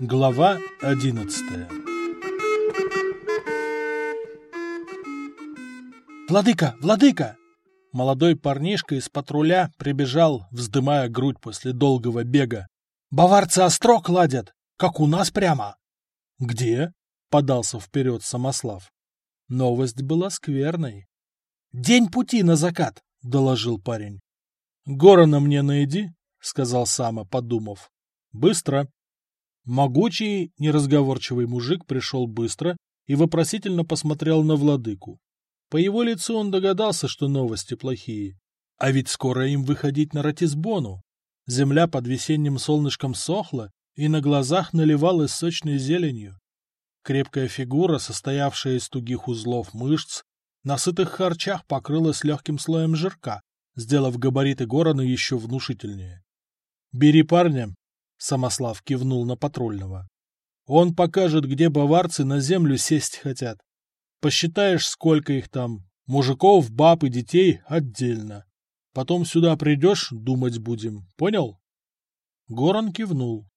Глава одиннадцатая «Владыка! Владыка!» Молодой парнишка из патруля прибежал, вздымая грудь после долгого бега. «Баварцы острог ладят, как у нас прямо!» «Где?» — подался вперед Самослав. Новость была скверной. «День пути на закат!» — доложил парень. «Горона мне найди», — сказал Сама, подумав. «Быстро». Могучий, неразговорчивый мужик пришел быстро и вопросительно посмотрел на владыку. По его лицу он догадался, что новости плохие. А ведь скоро им выходить на Ратисбону. Земля под весенним солнышком сохла и на глазах наливалась сочной зеленью. Крепкая фигура, состоявшая из тугих узлов мышц, на сытых харчах покрылась легким слоем жирка, сделав габариты Горана еще внушительнее. «Бери парня», — Самослав кивнул на патрульного. «Он покажет, где баварцы на землю сесть хотят. Посчитаешь, сколько их там. Мужиков, баб и детей отдельно. Потом сюда придешь, думать будем. Понял? Горан кивнул.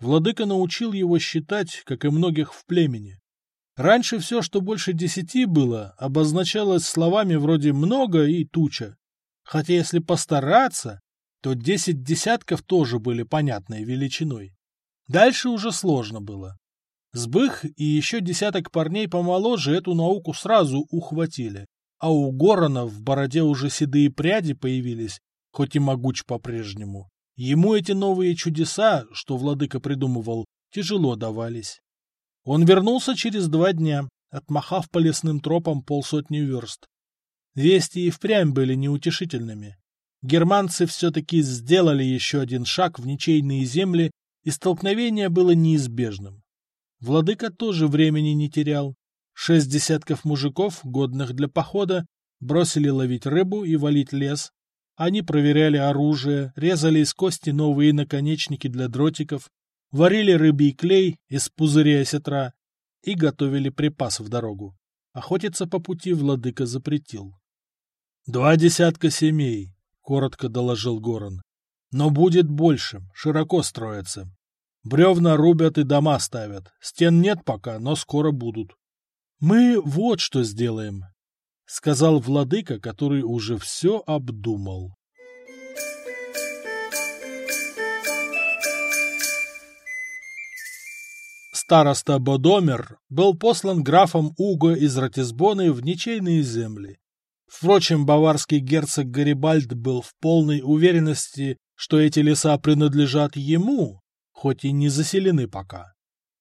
Владыка научил его считать, как и многих в племени. Раньше все, что больше десяти было, обозначалось словами вроде «много» и «туча». Хотя если постараться, то десять десятков тоже были понятной величиной. Дальше уже сложно было. Сбых и еще десяток парней помоложе эту науку сразу ухватили, а у Горона в бороде уже седые пряди появились, хоть и могуч по-прежнему. Ему эти новые чудеса, что владыка придумывал, тяжело давались. Он вернулся через два дня, отмахав по лесным тропам полсотни верст. Вести и впрямь были неутешительными. Германцы все-таки сделали еще один шаг в ничейные земли, и столкновение было неизбежным. Владыка тоже времени не терял. Шесть десятков мужиков, годных для похода, бросили ловить рыбу и валить лес. Они проверяли оружие, резали из кости новые наконечники для дротиков, варили рыбий клей из пузыря осетра и готовили припас в дорогу. Охотиться по пути владыка запретил. «Два десятка семей», — коротко доложил Горан. «Но будет больше, широко строятся. Бревна рубят и дома ставят. Стен нет пока, но скоро будут. Мы вот что сделаем, — сказал владыка, который уже все обдумал. Староста Бодомер был послан графом Уго из Ратисбоны в ничейные земли. Впрочем, баварский герцог Гарибальд был в полной уверенности, что эти леса принадлежат ему, хоть и не заселены пока.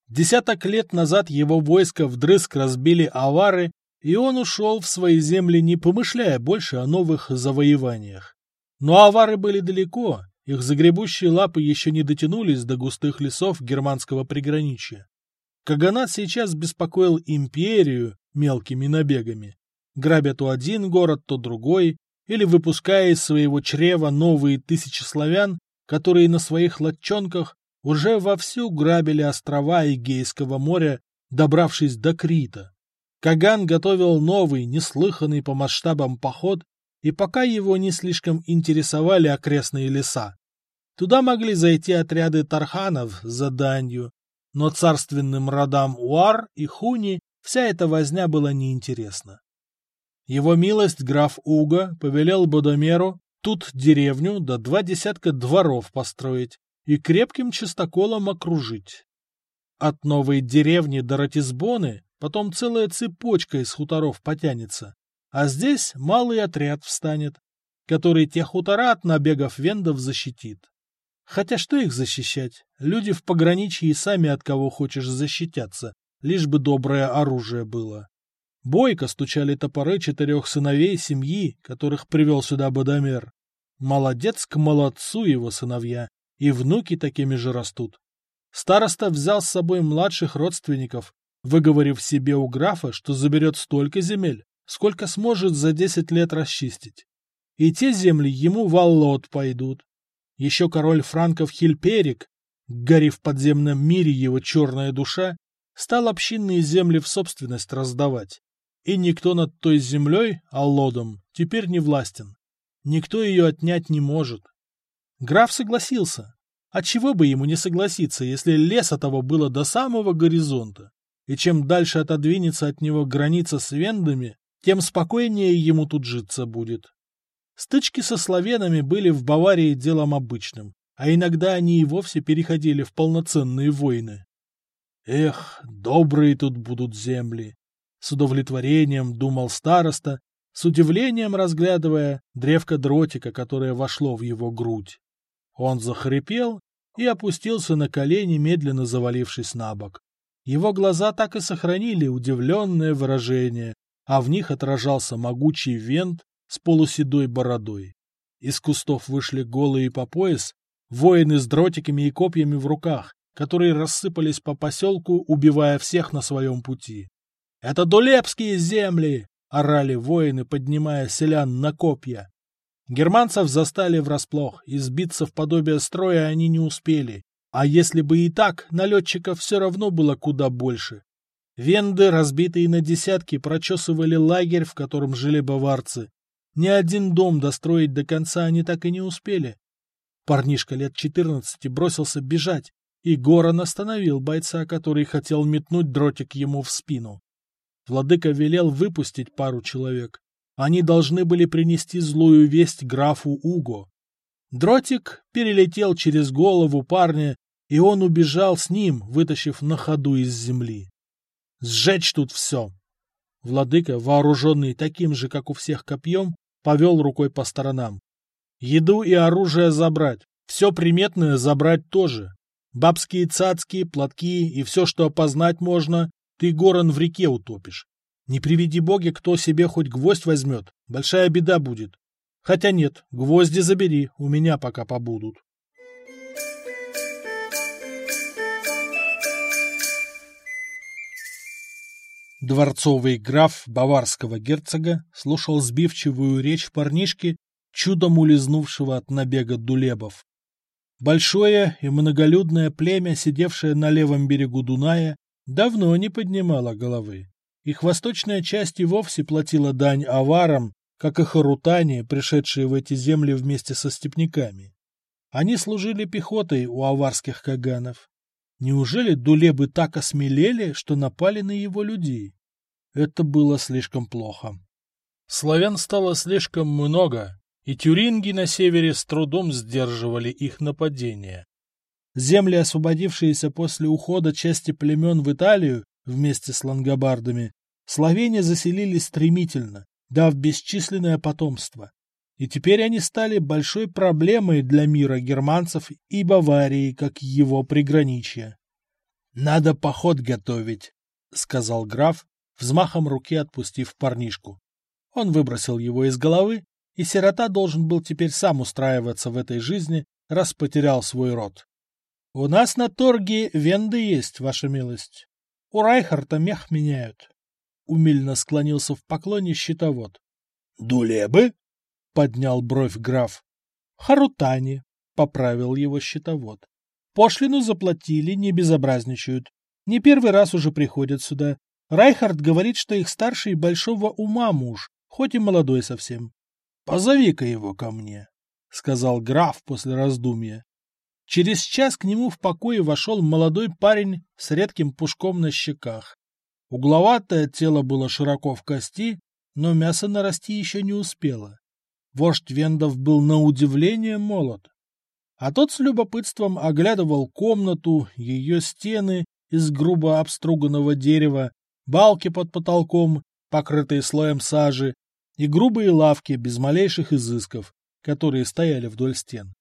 Десяток лет назад его войско вдрызг разбили авары, и он ушел в свои земли, не помышляя больше о новых завоеваниях. Но авары были далеко, их загребущие лапы еще не дотянулись до густых лесов германского приграничья. Каганат сейчас беспокоил империю мелкими набегами, грабя то один город, то другой, или выпуская из своего чрева новые тысячи славян, которые на своих лодчонках уже вовсю грабили острова Эгейского моря, добравшись до Крита. Каган готовил новый, неслыханный по масштабам поход, и пока его не слишком интересовали окрестные леса. Туда могли зайти отряды тарханов за данью, но царственным родам Уар и Хуни вся эта возня была неинтересна. Его милость граф Уга повелел Бодомеру тут деревню да два десятка дворов построить, и крепким чистоколом окружить. От новой деревни до Ратисбоны потом целая цепочка из хуторов потянется, а здесь малый отряд встанет, который те хутора от набегов вендов защитит. Хотя что их защищать? Люди в пограничье сами от кого хочешь защитятся, лишь бы доброе оружие было. Бойко стучали топоры четырех сыновей семьи, которых привел сюда Бадамер. Молодец к молодцу его сыновья, и внуки такими же растут. Староста взял с собой младших родственников, выговорив себе у графа, что заберет столько земель, сколько сможет за десять лет расчистить. И те земли ему в Аллот пойдут. Еще король франков Хильперик, гори в подземном мире его черная душа, стал общинные земли в собственность раздавать. И никто над той землей, Аллодом, теперь не властен. Никто ее отнять не может. Граф согласился. А чего бы ему не согласиться, если леса того было до самого горизонта? И чем дальше отодвинется от него граница с вендами, тем спокойнее ему тут житься будет. Стычки со славянами были в Баварии делом обычным, а иногда они и вовсе переходили в полноценные войны. Эх, добрые тут будут земли! С удовлетворением думал староста, с удивлением разглядывая древко дротика, которое вошло в его грудь. Он захрипел и опустился на колени, медленно завалившись на бок. Его глаза так и сохранили удивленное выражение, а в них отражался могучий вент с полуседой бородой. Из кустов вышли голые по пояс воины с дротиками и копьями в руках, которые рассыпались по поселку, убивая всех на своем пути. «Это Дулепские земли!» — орали воины, поднимая селян на копья. Германцев застали врасплох, и сбиться в подобие строя они не успели. А если бы и так, налетчиков все равно было куда больше. Венды, разбитые на десятки, прочесывали лагерь, в котором жили баварцы. Ни один дом достроить до конца они так и не успели. Парнишка лет четырнадцати бросился бежать, и Горан остановил бойца, который хотел метнуть дротик ему в спину. Владыка велел выпустить пару человек. Они должны были принести злую весть графу Уго. Дротик перелетел через голову парня, и он убежал с ним, вытащив на ходу из земли. Сжечь тут все! Владыка, вооруженный таким же, как у всех копьем, повел рукой по сторонам. Еду и оружие забрать, все приметное забрать тоже. Бабские цацки, платки и все, что опознать можно, ты горон в реке утопишь. Не приведи боги, кто себе хоть гвоздь возьмет, большая беда будет. Хотя нет, гвозди забери, у меня пока побудут. Дворцовый граф баварского герцога слушал сбивчивую речь парнишки, чудом улизнувшего от набега дулебов. Большое и многолюдное племя, сидевшее на левом берегу Дуная, давно не поднимало головы. Их восточная часть и вовсе платила дань аварам, как и харутане, пришедшие в эти земли вместе со степняками. Они служили пехотой у аварских каганов. Неужели дулебы так осмелели, что напали на его людей? Это было слишком плохо. Славян стало слишком много, и тюринги на севере с трудом сдерживали их нападение. Земли, освободившиеся после ухода части племен в Италию вместе с лангобардами, Словения заселили стремительно, дав бесчисленное потомство. И теперь они стали большой проблемой для мира германцев и Баварии, как его приграничье. «Надо поход готовить», — сказал граф, взмахом руки отпустив парнишку. Он выбросил его из головы, и сирота должен был теперь сам устраиваться в этой жизни, раз потерял свой род. «У нас на торге венды есть, ваша милость. У Райхарта мех меняют» умильно склонился в поклоне щитовод. «Дулебы?» — поднял бровь граф. «Харутани», — поправил его щитовод. «Пошлину заплатили, не безобразничают. Не первый раз уже приходят сюда. Райхард говорит, что их старший большого ума муж, хоть и молодой совсем. Позови-ка его ко мне», — сказал граф после раздумья. Через час к нему в покое вошел молодой парень с редким пушком на щеках. Угловатое тело было широко в кости, но мясо нарасти еще не успело. Вождь Вендов был на удивление молод. А тот с любопытством оглядывал комнату, ее стены из грубо обструганного дерева, балки под потолком, покрытые слоем сажи, и грубые лавки без малейших изысков, которые стояли вдоль стен.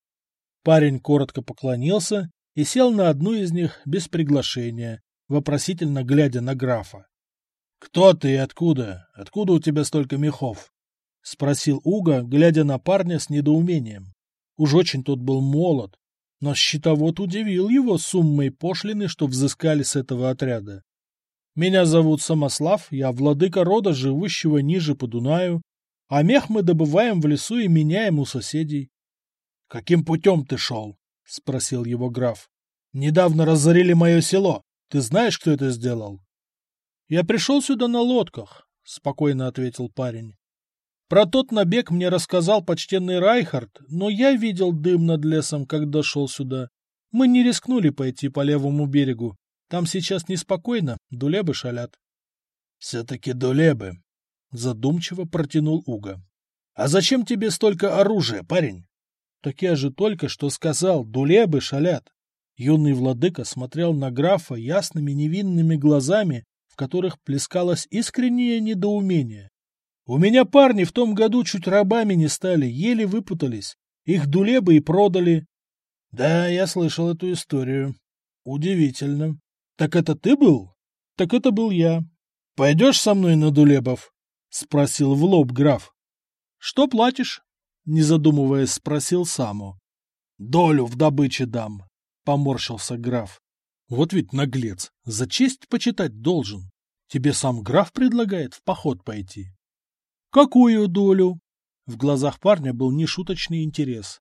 Парень коротко поклонился и сел на одну из них без приглашения, вопросительно глядя на графа. — Кто ты и откуда? Откуда у тебя столько мехов? — спросил Уга, глядя на парня с недоумением. Уж очень тот был молод, но щитовод удивил его суммой пошлины, что взыскали с этого отряда. «Меня зовут Самослав, я владыка рода, живущего ниже по Дунаю, а мех мы добываем в лесу и меняем у соседей». «Каким путем ты шел?» — спросил его граф. «Недавно разорили мое село. Ты знаешь, кто это сделал? — Я пришел сюда на лодках, — спокойно ответил парень. Про тот набег мне рассказал почтенный Райхард, но я видел дым над лесом, когда шел сюда. Мы не рискнули пойти по левому берегу. Там сейчас неспокойно, дулебы шалят. — Все-таки дулебы, — задумчиво протянул Уга. — А зачем тебе столько оружия, парень? — Так я же только что сказал, дулебы шалят. Юный владыка смотрел на графа ясными невинными глазами, в которых плескалось искреннее недоумение. У меня парни в том году чуть рабами не стали, еле выпутались. Их дулебы и продали. Да, я слышал эту историю. Удивительно. Так это ты был? Так это был я. Пойдешь со мной на дулебов? Спросил в лоб граф. Что платишь? Не задумываясь, спросил Саму. Долю в добыче дам. Поморщился граф. Вот ведь наглец, за честь почитать должен. Тебе сам граф предлагает в поход пойти. Какую долю? В глазах парня был нешуточный интерес.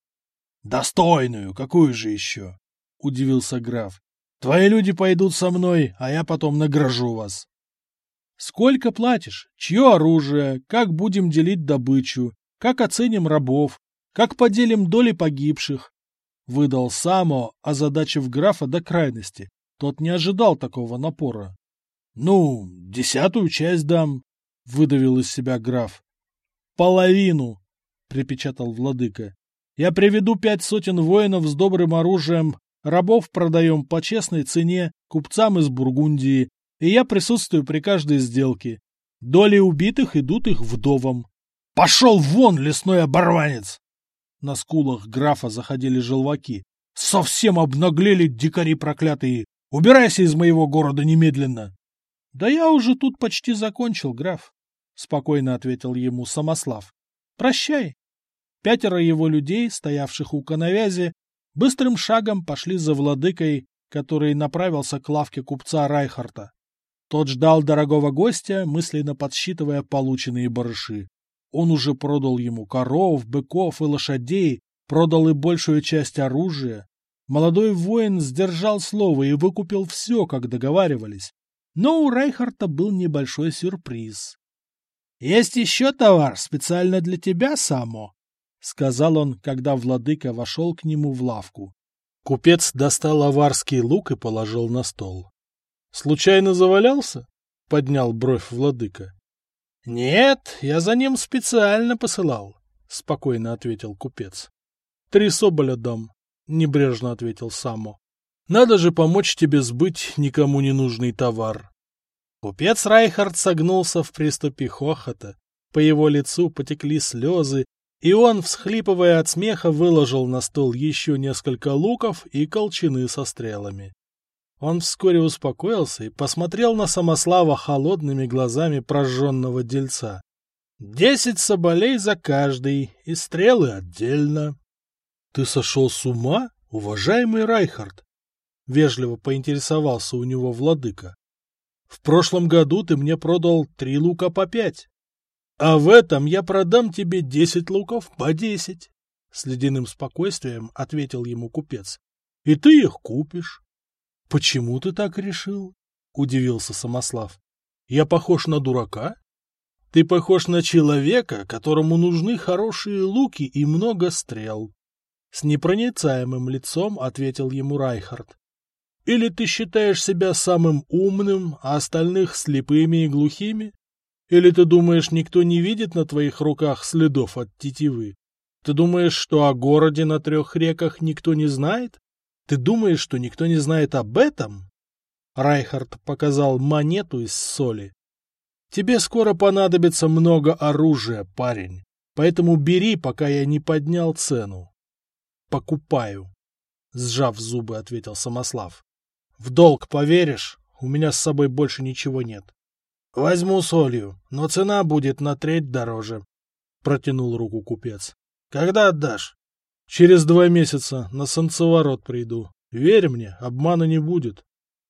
Достойную, какую же еще? Удивился граф. Твои люди пойдут со мной, а я потом награжу вас. Сколько платишь? Чье оружие? Как будем делить добычу? Как оценим рабов? Как поделим доли погибших? Выдал Само, озадачив графа до крайности. Тот не ожидал такого напора. — Ну, десятую часть дам, — выдавил из себя граф. — Половину, — припечатал владыка. — Я приведу пять сотен воинов с добрым оружием, рабов продаем по честной цене купцам из Бургундии, и я присутствую при каждой сделке. Доли убитых идут их вдовам. — Пошел вон, лесной оборванец! На скулах графа заходили желваки. Совсем обнаглели дикари проклятые. Убирайся из моего города немедленно. — Да я уже тут почти закончил, граф, — спокойно ответил ему Самослав. — Прощай. Пятеро его людей, стоявших у коновязи, быстрым шагом пошли за владыкой, который направился к лавке купца Райхарта. Тот ждал дорогого гостя, мысленно подсчитывая полученные барыши. Он уже продал ему коров, быков и лошадей, продал и большую часть оружия. Молодой воин сдержал слово и выкупил все, как договаривались. Но у Райхарта был небольшой сюрприз. — Есть еще товар специально для тебя, Само, — сказал он, когда владыка вошел к нему в лавку. Купец достал аварский лук и положил на стол. — Случайно завалялся? — поднял бровь владыка. — Нет, я за ним специально посылал, — спокойно ответил купец. — Три соболя дам, — небрежно ответил Само. — Надо же помочь тебе сбыть никому не нужный товар. Купец Райхард согнулся в приступе хохота. По его лицу потекли слезы, и он, всхлипывая от смеха, выложил на стол еще несколько луков и колчаны со стрелами. Он вскоре успокоился и посмотрел на Самослава холодными глазами прожженного дельца. «Десять соболей за каждый, и стрелы отдельно». «Ты сошел с ума, уважаемый Райхард?» — вежливо поинтересовался у него владыка. «В прошлом году ты мне продал три лука по пять, а в этом я продам тебе десять луков по десять», — с ледяным спокойствием ответил ему купец. «И ты их купишь». — Почему ты так решил? — удивился Самослав. — Я похож на дурака? — Ты похож на человека, которому нужны хорошие луки и много стрел. С непроницаемым лицом ответил ему Райхард. — Или ты считаешь себя самым умным, а остальных слепыми и глухими? Или ты думаешь, никто не видит на твоих руках следов от тетивы? Ты думаешь, что о городе на трех реках никто не знает? Ты думаешь, что никто не знает об этом? Райхард показал монету из соли. Тебе скоро понадобится много оружия, парень. Поэтому бери, пока я не поднял цену. Покупаю. Сжав зубы, ответил Самослав. В долг поверишь? У меня с собой больше ничего нет. Возьму солью, но цена будет на треть дороже. Протянул руку купец. Когда отдашь? Через два месяца на солнцеворот приду. Верь мне, обмана не будет.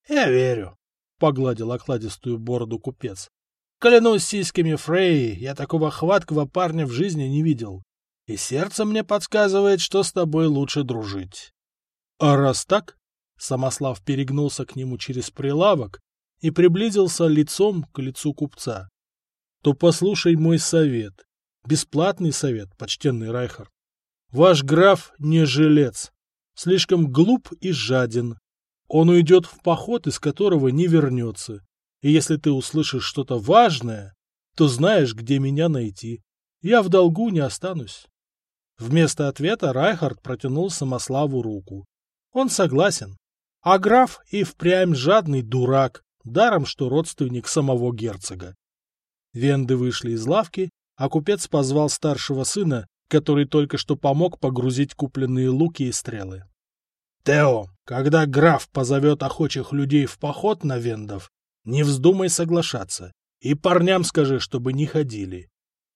— Я верю, — погладил окладистую бороду купец. — Клянусь сиськами Фрей, я такого хваткого парня в жизни не видел. И сердце мне подсказывает, что с тобой лучше дружить. — А раз так, — Самослав перегнулся к нему через прилавок и приблизился лицом к лицу купца, — то послушай мой совет. Бесплатный совет, почтенный Райхард. Ваш граф не жилец. Слишком глуп и жаден. Он уйдет в поход, из которого не вернется. И если ты услышишь что-то важное, то знаешь, где меня найти. Я в долгу не останусь. Вместо ответа Райхард протянул Самославу руку. Он согласен. А граф и впрямь жадный дурак, даром что родственник самого герцога. Венды вышли из лавки, а купец позвал старшего сына, который только что помог погрузить купленные луки и стрелы. «Тео, когда граф позовет охочих людей в поход на вендов, не вздумай соглашаться, и парням скажи, чтобы не ходили».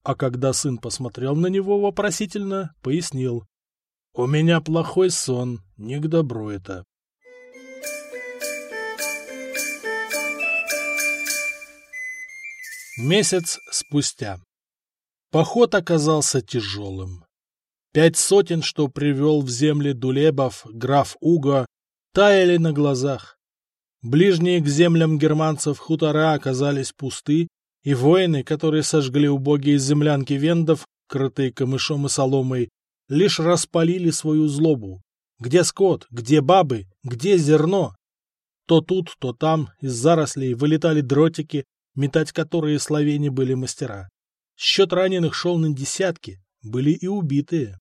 А когда сын посмотрел на него вопросительно, пояснил. «У меня плохой сон, не к добру это». Месяц спустя. Поход оказался тяжелым. Пять сотен, что привел в земли Дулебов граф Уго, таяли на глазах. Ближние к землям германцев хутора оказались пусты, и воины, которые сожгли убогие землянки вендов, крытые камышом и соломой, лишь распалили свою злобу. Где скот, где бабы, где зерно? То тут, то там из зарослей вылетали дротики, метать которые словени были мастера. Счет раненых шел на десятки, были и убитые.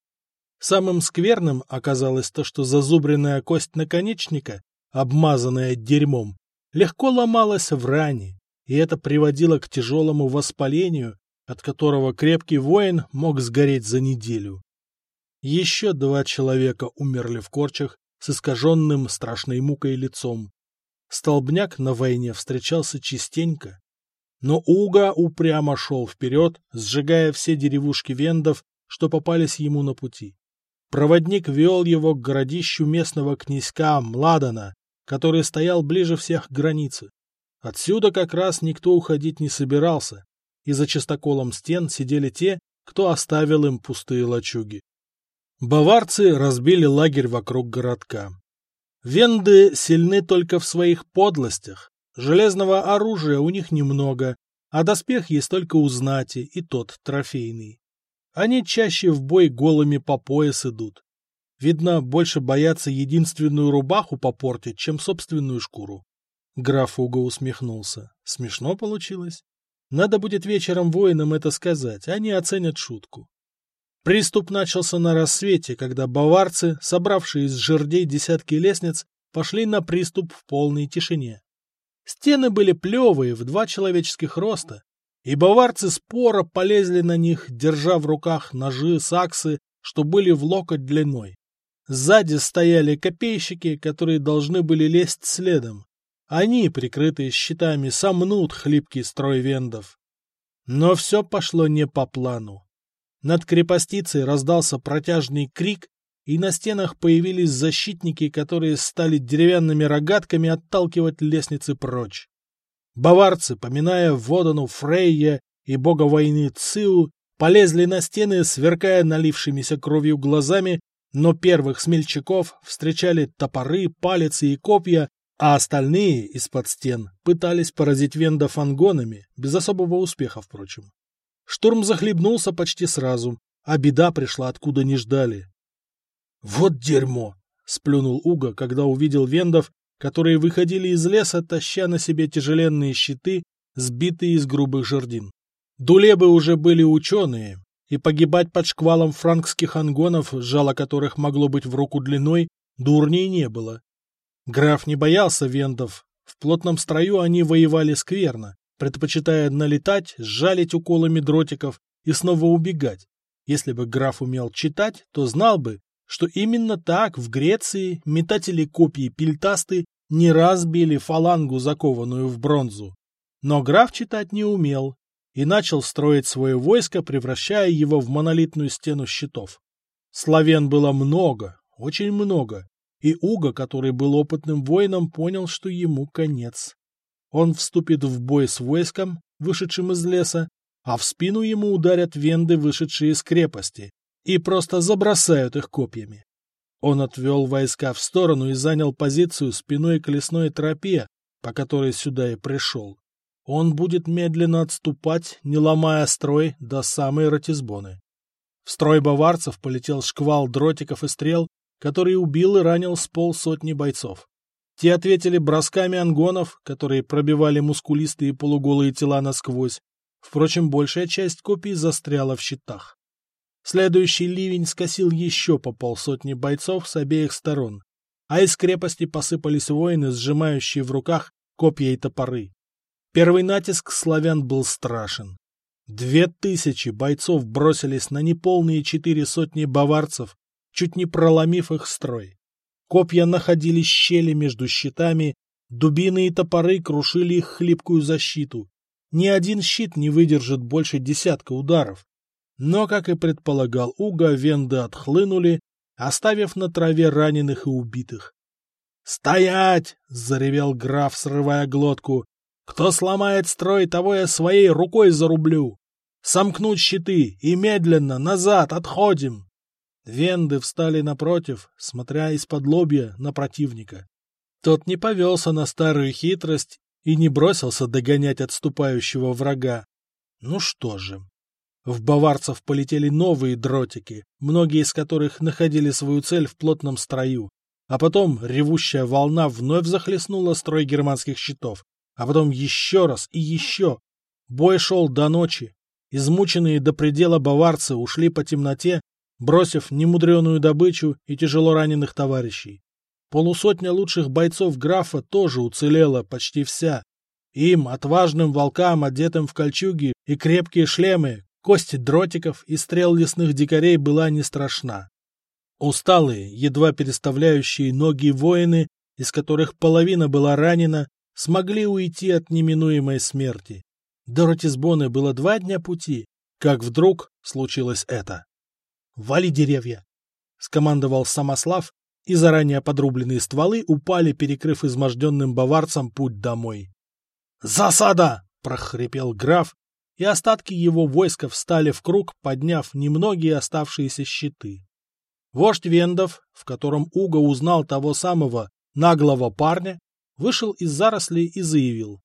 Самым скверным оказалось то, что зазубренная кость наконечника, обмазанная дерьмом, легко ломалась в ране, и это приводило к тяжелому воспалению, от которого крепкий воин мог сгореть за неделю. Еще два человека умерли в корчах с искаженным страшной мукой лицом. Столбняк на войне встречался частенько, но Уга упрямо шел вперед, сжигая все деревушки вендов, что попались ему на пути. Проводник вел его к городищу местного князька Младана, который стоял ближе всех к границе. Отсюда как раз никто уходить не собирался, и за частоколом стен сидели те, кто оставил им пустые лачуги. Баварцы разбили лагерь вокруг городка. Венды сильны только в своих подлостях, Железного оружия у них немного, а доспех есть только у знати, и тот трофейный. Они чаще в бой голыми по пояс идут. Видно, больше боятся единственную рубаху попортить, чем собственную шкуру. Граф Уго усмехнулся. Смешно получилось. Надо будет вечером воинам это сказать, они оценят шутку. Приступ начался на рассвете, когда баварцы, собравшие из жердей десятки лестниц, пошли на приступ в полной тишине. Стены были плевые, в два человеческих роста, и баварцы споро полезли на них, держа в руках ножи, саксы, что были в локоть длиной. Сзади стояли копейщики, которые должны были лезть следом. Они, прикрытые щитами, сомнут хлипкий строй вендов. Но все пошло не по плану. Над крепостицей раздался протяжный крик, и на стенах появились защитники, которые стали деревянными рогатками отталкивать лестницы прочь. Баварцы, поминая Водану Фрейя и бога войны Циу, полезли на стены, сверкая налившимися кровью глазами, но первых смельчаков встречали топоры, палицы и копья, а остальные из-под стен пытались поразить Венда фангонами, без особого успеха, впрочем. Штурм захлебнулся почти сразу, а беда пришла откуда не ждали. «Вот дерьмо!» — сплюнул Уга, когда увидел вендов, которые выходили из леса, таща на себе тяжеленные щиты, сбитые из грубых жердин. Дулебы уже были ученые, и погибать под шквалом франкских ангонов, жало которых могло быть в руку длиной, дурней не было. Граф не боялся вендов, в плотном строю они воевали скверно, предпочитая налетать, сжалить уколами дротиков и снова убегать. Если бы граф умел читать, то знал бы, что именно так в Греции метатели копий пильтасты не раз били фалангу, закованную в бронзу. Но граф читать не умел и начал строить свое войско, превращая его в монолитную стену щитов. Славян было много, очень много, и Уго, который был опытным воином, понял, что ему конец. Он вступит в бой с войском, вышедшим из леса, а в спину ему ударят венды, вышедшие из крепости, и просто забросают их копьями. Он отвел войска в сторону и занял позицию спиной к лесной тропе, по которой сюда и пришел. он будет медленно отступать, не ломая строй до самой Ратисбоны. В строй баварцев полетел шквал дротиков и стрел, который убил и ранил с полсотни бойцов. Те ответили бросками ангонов, которые пробивали мускулистые полуголые тела насквозь. Впрочем, большая часть копий застряла в щитах. Следующий ливень скосил еще по полсотни бойцов с обеих сторон, а из крепости посыпались воины, сжимающие в руках копья и топоры. Первый натиск славян был страшен. Две тысячи бойцов бросились на неполные четыре сотни баварцев, чуть не проломив их строй. Копья находили щели между щитами, дубины и топоры крушили их хлипкую защиту. Ни один щит не выдержит больше десятка ударов. Но, как и предполагал Уга, венды отхлынули, оставив на траве раненых и убитых. «Стоять!» — заревел граф, срывая глотку. Кто сломает строй, того я своей рукой зарублю. Сомкнуть щиты и медленно назад отходим. Венды встали напротив, смотря из-под лобья на противника. Тот не повелся на старую хитрость и не бросился догонять отступающего врага. Ну что же. В баварцев полетели новые дротики, многие из которых находили свою цель в плотном строю. А потом ревущая волна вновь захлестнула строй германских щитов, а потом еще раз и еще. Бой шел до ночи. Измученные до предела баварцы ушли по темноте, бросив немудреную добычу и тяжело раненых товарищей. Полусотня лучших бойцов графа тоже уцелела почти вся. Им, отважным волкам, одетым в кольчуги и крепкие шлемы, кости дротиков и стрел лесных дикарей была не страшна. Усталые, едва переставляющие ноги воины, из которых половина была ранена, смогли уйти от неминуемой смерти. До Ротисбоны было два дня пути, как вдруг случилось это. «Вали деревья!» — скомандовал Самослав, и заранее подрубленные стволы упали, перекрыв изможденным баварцам путь домой. «Засада!» — прохрипел граф, и остатки его войска встали в круг, подняв немногие оставшиеся щиты. Вождь Вендов, в котором Уго узнал того самого наглого парня, вышел из зарослей и заявил.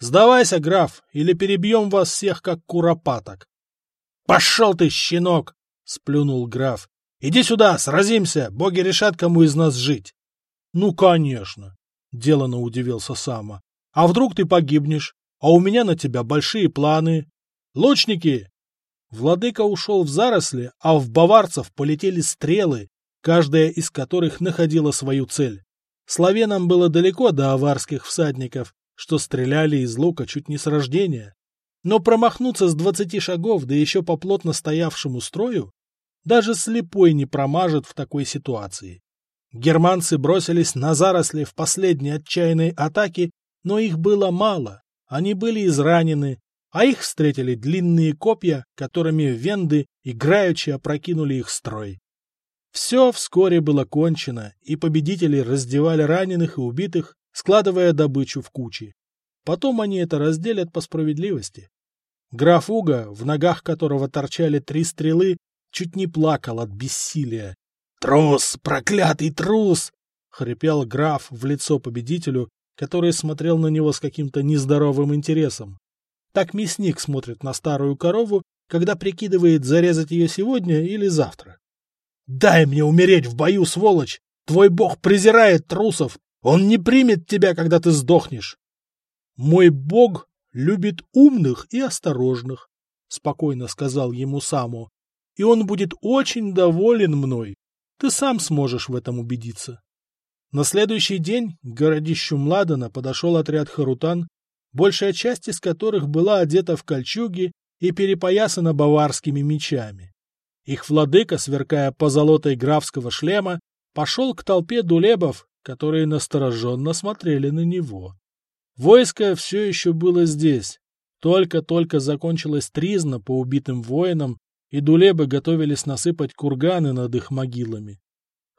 «Сдавайся, граф, или перебьем вас всех, как куропаток!» «Пошел ты, щенок!» — сплюнул граф. «Иди сюда, сразимся, боги решат, кому из нас жить!» «Ну, конечно!» — делано удивился Сама. «А вдруг ты погибнешь? А у меня на тебя большие планы! Лучники!» Владыка ушел в заросли, а в баварцев полетели стрелы, каждая из которых находила свою цель. Славянам было далеко до аварских всадников, что стреляли из лука чуть не с рождения. Но промахнуться с двадцати шагов, да еще по плотно стоявшему строю, даже слепой не промажет в такой ситуации. Германцы бросились на заросли в последней отчаянной атаке, но их было мало, они были изранены, а их встретили длинные копья, которыми венды играючи опрокинули их строй. Все вскоре было кончено, и победители раздевали раненых и убитых, складывая добычу в кучи. Потом они это разделят по справедливости. Граф Уга, в ногах которого торчали три стрелы, чуть не плакал от бессилия. «Трус! Проклятый трус!» — хрипел граф в лицо победителю, который смотрел на него с каким-то нездоровым интересом. Так мясник смотрит на старую корову, когда прикидывает зарезать ее сегодня или завтра. Дай мне умереть в бою, сволочь! Твой бог презирает трусов! Он не примет тебя, когда ты сдохнешь!» «Мой бог любит умных и осторожных», — спокойно сказал ему Саму, «и он будет очень доволен мной. Ты сам сможешь в этом убедиться». На следующий день к городищу Младана подошел отряд харутан, большая часть из которых была одета в кольчуги и перепоясана баварскими мечами. Их владыка, сверкая по золотой графского шлема, пошел к толпе дулебов, которые настороженно смотрели на него. Войско все еще было здесь. Только-только закончилась тризна по убитым воинам, и дулебы готовились насыпать курганы над их могилами.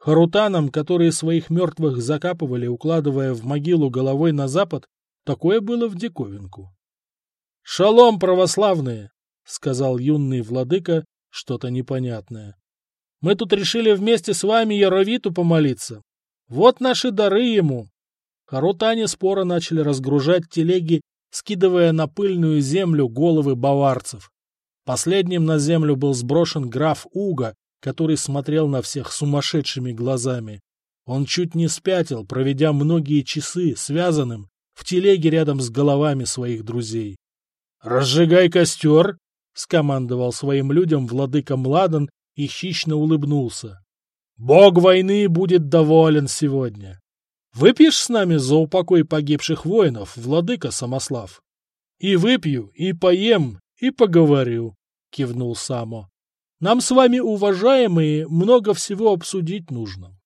Харутанам, которые своих мертвых закапывали, укладывая в могилу головой на запад, такое было в диковинку. «Шалом, православные!» — сказал юный владыка, что-то непонятное. Мы тут решили вместе с вами Яровиту помолиться. Вот наши дары ему. Харутане споро начали разгружать телеги скидывая на пыльную землю головы баварцев. Последним на землю был сброшен граф Уга, который смотрел на всех сумасшедшими глазами. Он чуть не спятил, проведя многие часы связанным в телеге рядом с головами своих друзей. «Разжигай костер!» — скомандовал своим людям владыка Младен и хищно улыбнулся. «Бог войны будет доволен сегодня. Выпьешь с нами за упокой погибших воинов, владыка Самослав?» «И выпью, и поем, и поговорю», — кивнул Само. «Нам с вами, уважаемые, много всего обсудить нужно».